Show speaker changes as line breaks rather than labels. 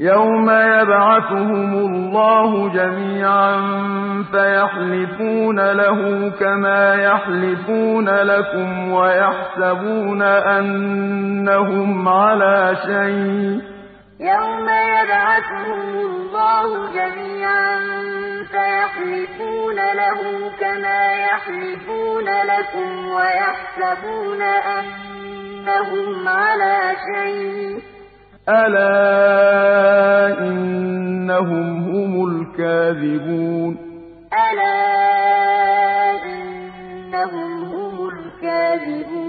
يَوْمَ يَبْعَثُهُمُ اللَّهُ جَمِيعًا فَيَحْلِفُونَ لَهُ كَمَا يَحْلِفُونَ لَكُمْ وَيَحْسَبُونَ أَنَّهُمْ عَلَىٰ شَيْءٍ ۚ
يَوْمَ يَبْعَثُهُمُ اللَّهُ جَمِيعًا فَيَحْلِفُونَ لَهُ كَمَا يَحْلِفُونَ لَكُمْ وَيَحْسَبُونَ أَنَّهُمْ عَلَىٰ شَيْءٍ ۚ
أَلَا أنهم هم الكاذبون. ألا إنهم هم الكاذبون.